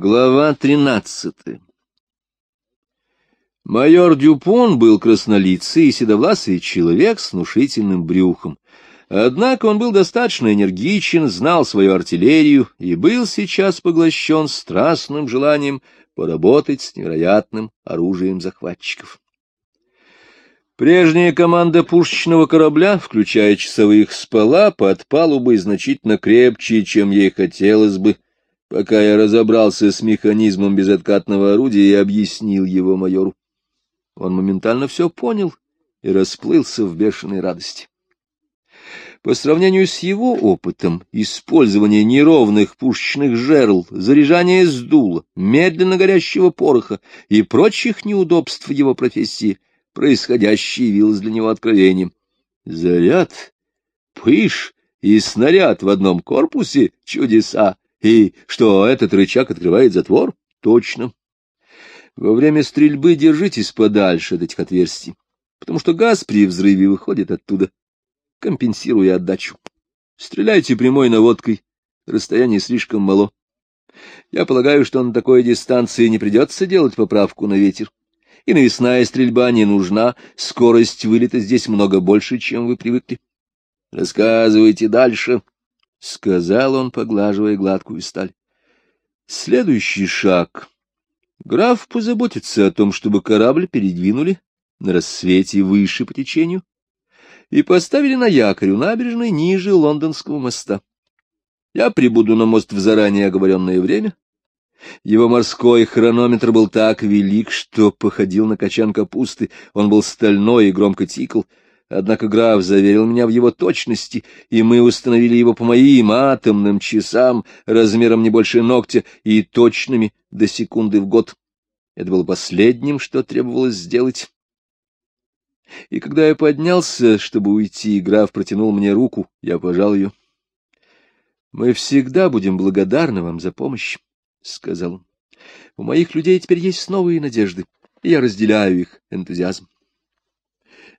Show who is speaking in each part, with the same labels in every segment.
Speaker 1: Глава тринадцатая Майор Дюпон был краснолицый и седовласый человек с внушительным брюхом. Однако он был достаточно энергичен, знал свою артиллерию и был сейчас поглощен страстным желанием поработать с невероятным оружием захватчиков. Прежняя команда пушечного корабля, включая часовых, спала под палубой значительно крепче, чем ей хотелось бы, пока я разобрался с механизмом безоткатного орудия и объяснил его майору. Он моментально все понял и расплылся в бешеной радости. По сравнению с его опытом, использование неровных пушечных жерл, заряжание дула, медленно горящего пороха и прочих неудобств его профессии, происходящее явилось для него откровением. Заряд, пыш и снаряд в одном корпусе — чудеса. И что, этот рычаг открывает затвор? Точно. Во время стрельбы держитесь подальше от этих отверстий, потому что газ при взрыве выходит оттуда, компенсируя отдачу. Стреляйте прямой наводкой, расстояние слишком мало. Я полагаю, что на такой дистанции не придется делать поправку на ветер. И навесная стрельба не нужна, скорость вылета здесь много больше, чем вы привыкли. Рассказывайте дальше. — сказал он, поглаживая гладкую сталь. Следующий шаг. Граф позаботится о том, чтобы корабль передвинули на рассвете выше по течению и поставили на якорь у набережной ниже лондонского моста. Я прибуду на мост в заранее оговоренное время. Его морской хронометр был так велик, что походил на качан капусты, он был стальной и громко тикал — Однако граф заверил меня в его точности, и мы установили его по моим атомным часам, размером не больше ногтя и точными до секунды в год. Это было последним, что требовалось сделать. И когда я поднялся, чтобы уйти, граф протянул мне руку, я пожал ее. — Мы всегда будем благодарны вам за помощь, — сказал он. — У моих людей теперь есть новые надежды, и я разделяю их энтузиазм.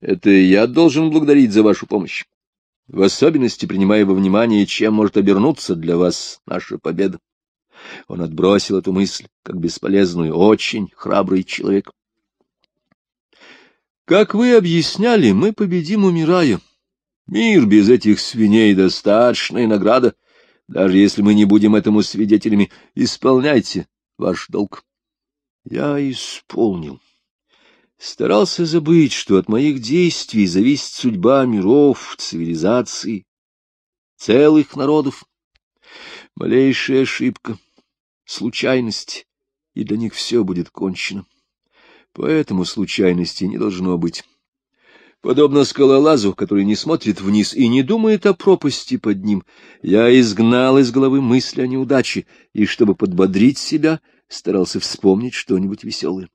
Speaker 1: Это я должен благодарить за вашу помощь. В особенности принимая во внимание, чем может обернуться для вас наша победа. Он отбросил эту мысль, как бесполезную, очень храбрый человек. Как вы объясняли, мы победим, умирая. Мир без этих свиней — достаточная награда. Даже если мы не будем этому свидетелями, исполняйте ваш долг. Я исполнил старался забыть, что от моих действий зависит судьба миров, цивилизаций, целых народов. Малейшая ошибка, случайность, и для них все будет кончено. Поэтому случайности не должно быть. Подобно скалолазу, который не смотрит вниз и не думает о пропасти под ним, я изгнал из головы мысли о неудаче, и, чтобы подбодрить себя, старался вспомнить что-нибудь веселое.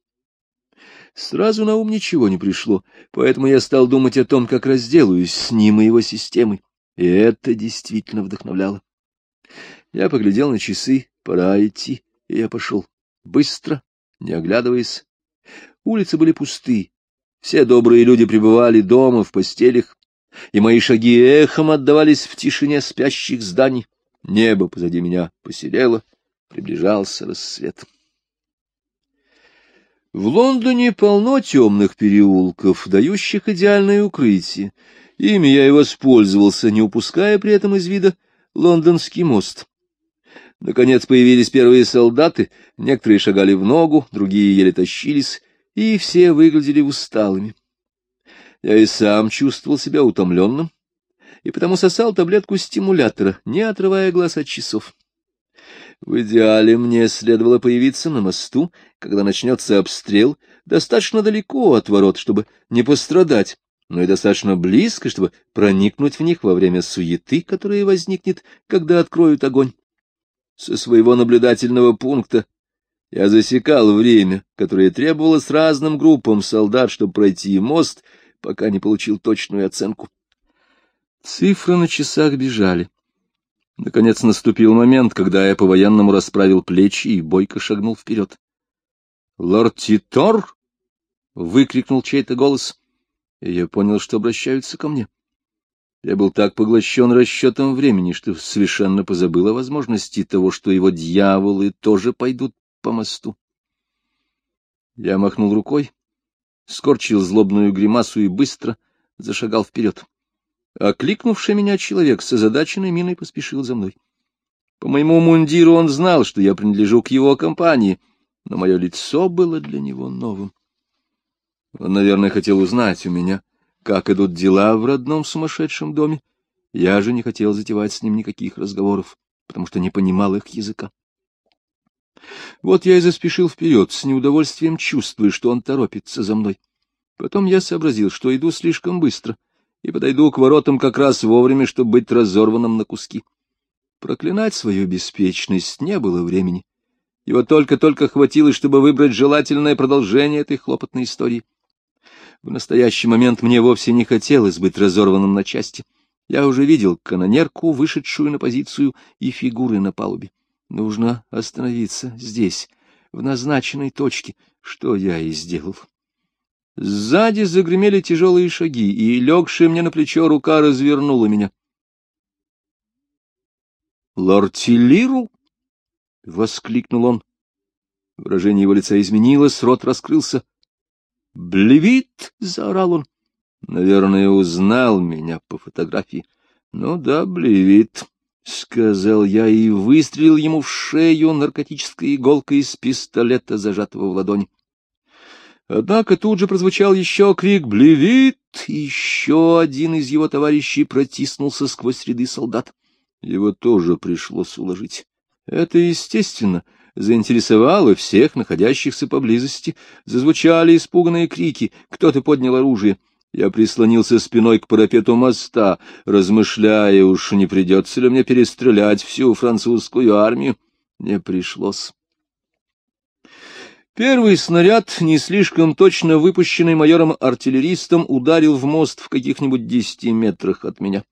Speaker 1: Сразу на ум ничего не пришло, поэтому я стал думать о том, как разделаюсь с ним и его системой. И это действительно вдохновляло. Я поглядел на часы, пора идти, и я пошел. Быстро, не оглядываясь. Улицы были пусты. Все добрые люди пребывали дома, в постелях, и мои шаги эхом отдавались в тишине спящих зданий. Небо позади меня поселело, приближался рассвет. В Лондоне полно темных переулков, дающих идеальное укрытие. Ими я и воспользовался, не упуская при этом из вида лондонский мост. Наконец появились первые солдаты, некоторые шагали в ногу, другие еле тащились, и все выглядели усталыми. Я и сам чувствовал себя утомленным, и потому сосал таблетку стимулятора, не отрывая глаз от часов. В идеале мне следовало появиться на мосту, когда начнется обстрел, достаточно далеко от ворот, чтобы не пострадать, но и достаточно близко, чтобы проникнуть в них во время суеты, которая возникнет, когда откроют огонь. Со своего наблюдательного пункта я засекал время, которое требовалось разным группам солдат, чтобы пройти мост, пока не получил точную оценку. Цифры на часах бежали. Наконец наступил момент, когда я по-военному расправил плечи и бойко шагнул вперед. — Лорд Титор! — выкрикнул чей-то голос, и я понял, что обращаются ко мне. Я был так поглощен расчетом времени, что совершенно позабыл о возможности того, что его дьяволы тоже пойдут по мосту. Я махнул рукой, скорчил злобную гримасу и быстро зашагал вперед. Окликнувший меня человек с озадаченной миной поспешил за мной. По моему мундиру он знал, что я принадлежу к его компании, но мое лицо было для него новым. Он, наверное, хотел узнать у меня, как идут дела в родном сумасшедшем доме. Я же не хотел затевать с ним никаких разговоров, потому что не понимал их языка. Вот я и заспешил вперед, с неудовольствием чувствуя, что он торопится за мной. Потом я сообразил, что иду слишком быстро, и подойду к воротам как раз вовремя, чтобы быть разорванным на куски. Проклинать свою беспечность не было времени. Его только-только хватило, чтобы выбрать желательное продолжение этой хлопотной истории. В настоящий момент мне вовсе не хотелось быть разорванным на части. Я уже видел канонерку, вышедшую на позицию, и фигуры на палубе. Нужно остановиться здесь, в назначенной точке, что я и сделал. Сзади загремели тяжелые шаги, и легшая мне на плечо рука развернула меня. «Лортилиру?» — воскликнул он. Выражение его лица изменилось, рот раскрылся. «Блевит!» — заорал он. Наверное, узнал меня по фотографии. «Ну да, блевит», — сказал я и выстрелил ему в шею наркотической иголкой из пистолета, зажатого в ладони. Однако тут же прозвучал еще крик «Блевит!» и еще один из его товарищей протиснулся сквозь ряды солдат. Его тоже пришлось уложить. Это естественно заинтересовало всех находящихся поблизости. Зазвучали испуганные крики, кто-то поднял оружие. Я прислонился спиной к парапету моста, размышляя, уж не придется ли мне перестрелять всю французскую армию. Не пришлось. Первый снаряд, не слишком точно выпущенный майором-артиллеристом, ударил в мост в каких-нибудь десяти метрах от меня.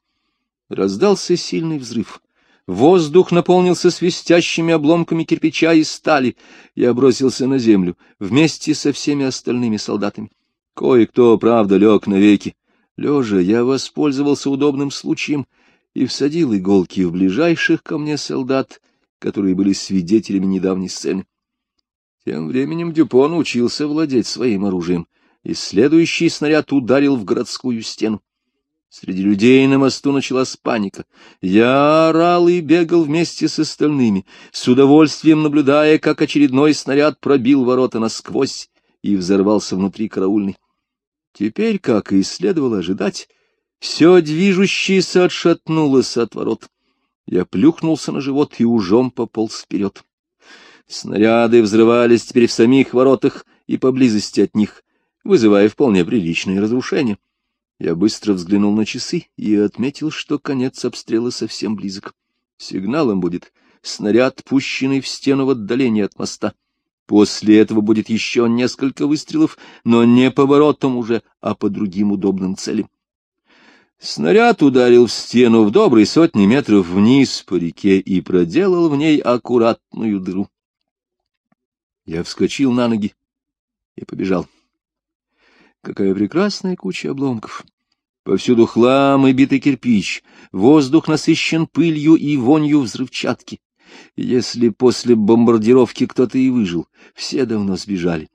Speaker 1: Раздался сильный взрыв. Воздух наполнился свистящими обломками кирпича и стали. Я бросился на землю вместе со всеми остальными солдатами. Кое-кто, правда, лег навеки. Лежа, я воспользовался удобным случаем и всадил иголки в ближайших ко мне солдат, которые были свидетелями недавней сцены. Тем временем Дюпон учился владеть своим оружием, и следующий снаряд ударил в городскую стену. Среди людей на мосту началась паника. Я орал и бегал вместе с остальными, с удовольствием наблюдая, как очередной снаряд пробил ворота насквозь и взорвался внутри караульной. Теперь, как и следовало ожидать, все движущееся отшатнулось от ворот. Я плюхнулся на живот и ужом пополз вперед. Снаряды взрывались теперь в самих воротах и поблизости от них, вызывая вполне приличные разрушения. Я быстро взглянул на часы и отметил, что конец обстрела совсем близок. Сигналом будет снаряд, пущенный в стену в отдалении от моста. После этого будет еще несколько выстрелов, но не по воротам уже, а по другим удобным целям. Снаряд ударил в стену в доброй сотни метров вниз по реке и проделал в ней аккуратную дыру. Я вскочил на ноги и побежал. Какая прекрасная куча обломков! Повсюду хлам и битый кирпич, воздух насыщен пылью и вонью взрывчатки. Если после бомбардировки кто-то и выжил, все давно сбежали.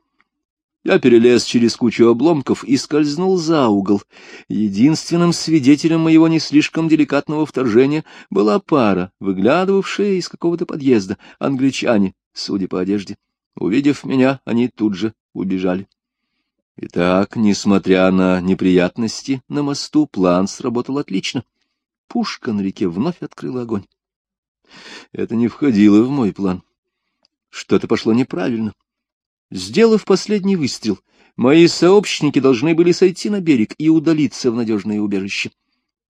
Speaker 1: Я перелез через кучу обломков и скользнул за угол. Единственным свидетелем моего не слишком деликатного вторжения была пара, выглядывавшая из какого-то подъезда, англичане, судя по одежде. Увидев меня, они тут же убежали. Итак, несмотря на неприятности на мосту, план сработал отлично. Пушка на реке вновь открыла огонь. Это не входило в мой план. Что-то пошло неправильно. Сделав последний выстрел, мои сообщники должны были сойти на берег и удалиться в надежное убежище.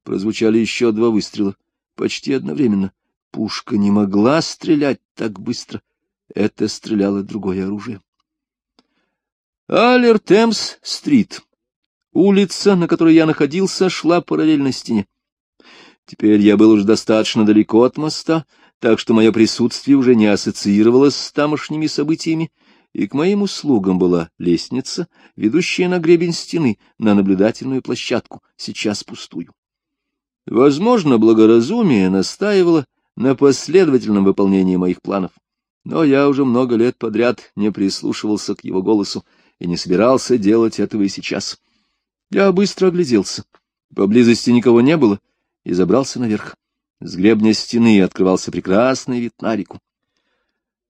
Speaker 1: Прозвучали еще два выстрела, почти одновременно. Пушка не могла стрелять так быстро. Это стреляло другое оружие. Алертемс-стрит. Улица, на которой я находился, шла параллельно стене. Теперь я был уже достаточно далеко от моста, так что мое присутствие уже не ассоциировалось с тамошними событиями, и к моим услугам была лестница, ведущая на гребень стены, на наблюдательную площадку, сейчас пустую. Возможно, благоразумие настаивало на последовательном выполнении моих планов, но я уже много лет подряд не прислушивался к его голосу и не собирался делать этого и сейчас. Я быстро огляделся. Поблизости никого не было и забрался наверх. С гребня стены открывался прекрасный вид на реку.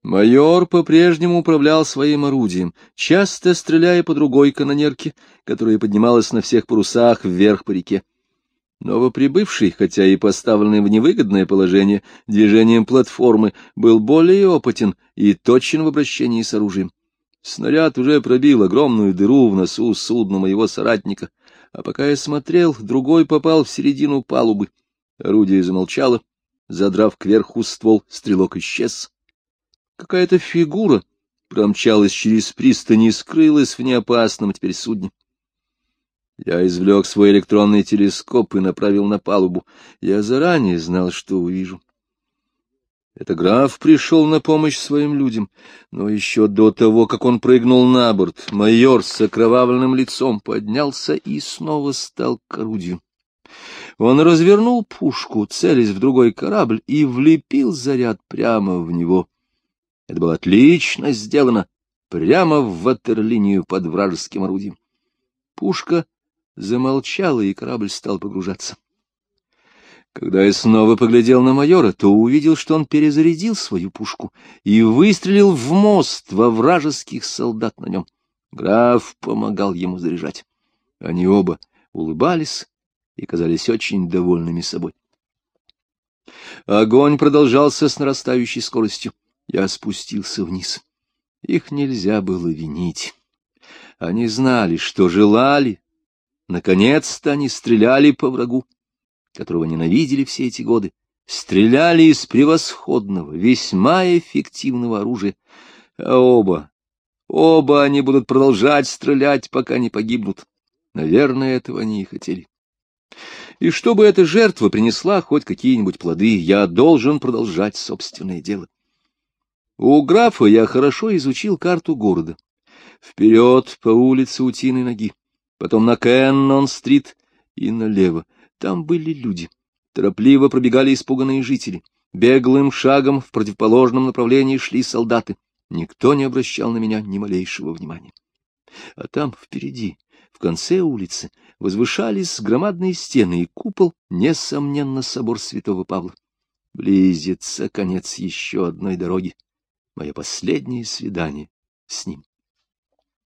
Speaker 1: Майор по-прежнему управлял своим орудием, часто стреляя по другой канонерке, которая поднималась на всех парусах вверх по реке. Новоприбывший, хотя и поставленный в невыгодное положение движением платформы, был более опытен и точен в обращении с оружием. Снаряд уже пробил огромную дыру в носу судна моего соратника, а пока я смотрел, другой попал в середину палубы. Орудие замолчало, задрав кверху ствол, стрелок исчез. Какая-то фигура промчалась через пристань и скрылась в неопасном теперь судне. Я извлек свой электронный телескоп и направил на палубу. Я заранее знал, что увижу. Это граф пришел на помощь своим людям, но еще до того, как он прыгнул на борт, майор с окровавленным лицом поднялся и снова стал к орудию. Он развернул пушку, целясь в другой корабль, и влепил заряд прямо в него. Это было отлично сделано, прямо в ватерлинию под вражеским орудием. Пушка замолчала, и корабль стал погружаться. Когда я снова поглядел на майора, то увидел, что он перезарядил свою пушку и выстрелил в мост во вражеских солдат на нем. Граф помогал ему заряжать. Они оба улыбались и казались очень довольными собой. Огонь продолжался с нарастающей скоростью. Я спустился вниз. Их нельзя было винить. Они знали, что желали. Наконец-то они стреляли по врагу, которого ненавидели все эти годы. Стреляли из превосходного, весьма эффективного оружия. А оба, оба они будут продолжать стрелять, пока не погибнут. Наверное, этого они и хотели. И чтобы эта жертва принесла хоть какие-нибудь плоды, я должен продолжать собственное дело. У графа я хорошо изучил карту города. Вперед по улице Утиной ноги, потом на Кеннон-стрит и налево. Там были люди. Торопливо пробегали испуганные жители. Беглым шагом в противоположном направлении шли солдаты. Никто не обращал на меня ни малейшего внимания. А там, впереди, в конце улицы, возвышались громадные стены и купол, несомненно, собор святого Павла. Близится конец еще одной дороги мое последнее свидание с ним.